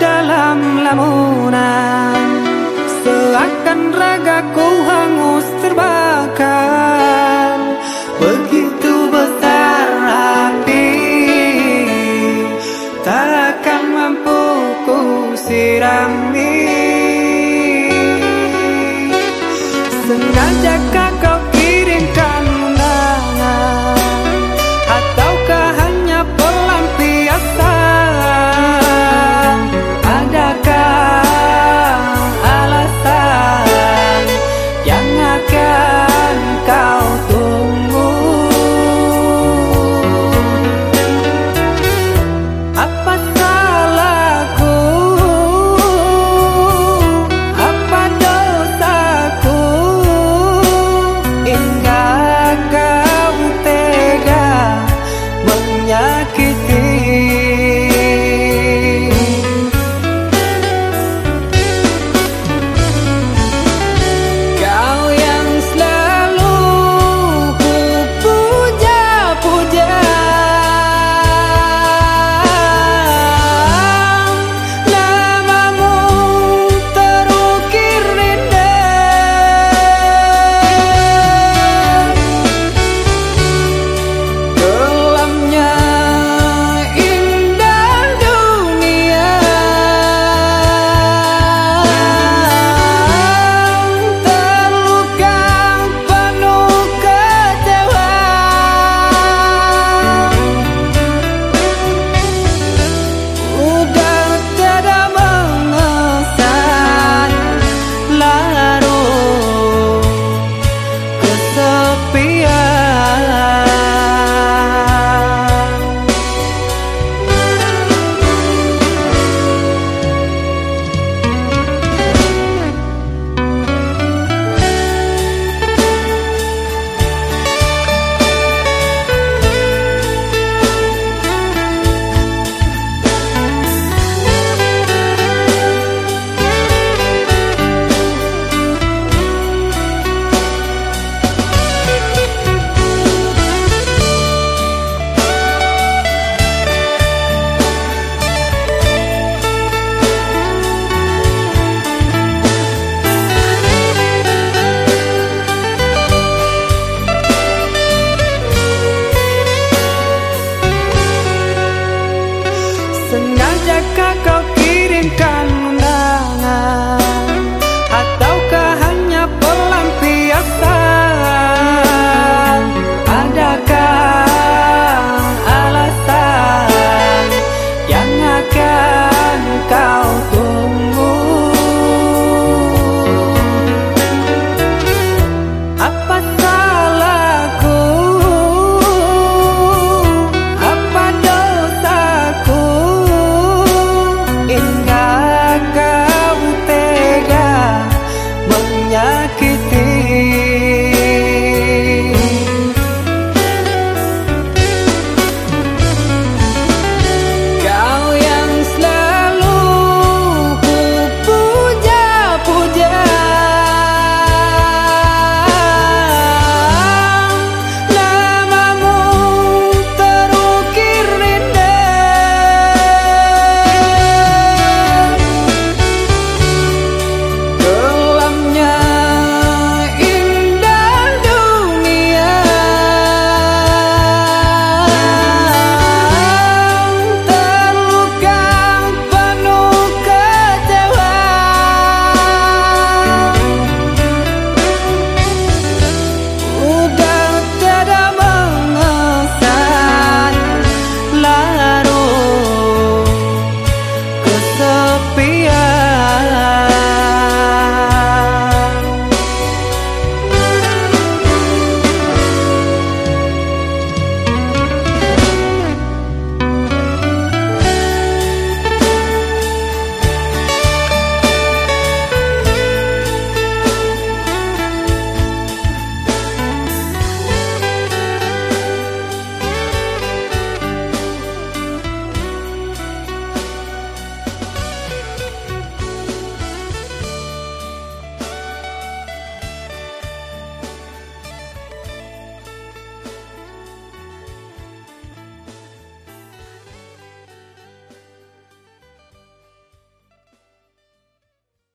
dalam lamunan. Seakan ragaku hangus terbakar. Begitu besar api Takkan mampu ku sirami. Sengaja kau kirimkan Sengajakah